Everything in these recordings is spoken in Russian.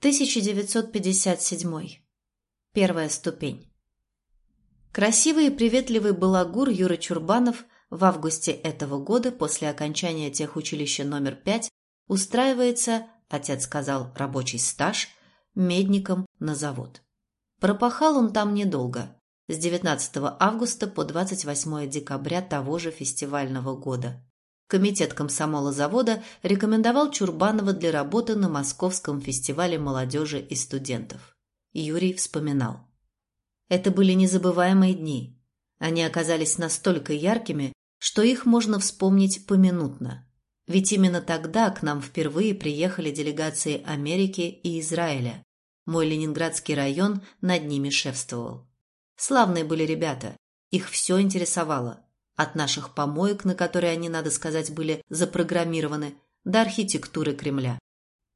1957. Первая ступень. Красивый и приветливый балагур Юра Чурбанов в августе этого года после окончания техучилища номер 5 устраивается, отец сказал, рабочий стаж, медником на завод. Пропахал он там недолго, с 19 августа по 28 декабря того же фестивального года. Комитет комсомола завода рекомендовал Чурбанова для работы на Московском фестивале молодежи и студентов. Юрий вспоминал. Это были незабываемые дни. Они оказались настолько яркими, что их можно вспомнить поминутно. Ведь именно тогда к нам впервые приехали делегации Америки и Израиля. Мой ленинградский район над ними шефствовал. Славные были ребята, их все интересовало. От наших помоек, на которые они, надо сказать, были запрограммированы, до архитектуры Кремля.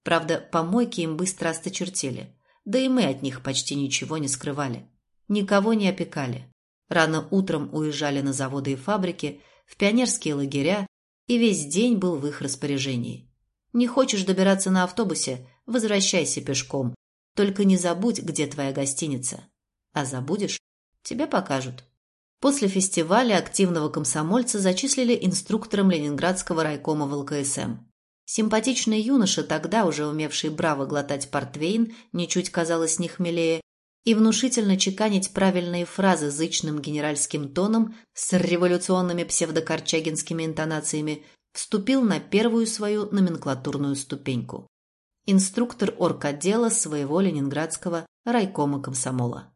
Правда, помойки им быстро осточертели, да и мы от них почти ничего не скрывали. Никого не опекали. Рано утром уезжали на заводы и фабрики, в пионерские лагеря, и весь день был в их распоряжении. Не хочешь добираться на автобусе – возвращайся пешком. Только не забудь, где твоя гостиница. А забудешь – тебе покажут. После фестиваля активного комсомольца зачислили инструктором Ленинградского райкома в ЛКСМ. Симпатичный юноша, тогда уже умевший браво глотать портвейн, ничуть казалось не хмелее, и внушительно чеканить правильные фразы зычным генеральским тоном с революционными псевдокорчагинскими интонациями, вступил на первую свою номенклатурную ступеньку. Инструктор орготдела своего ленинградского райкома комсомола.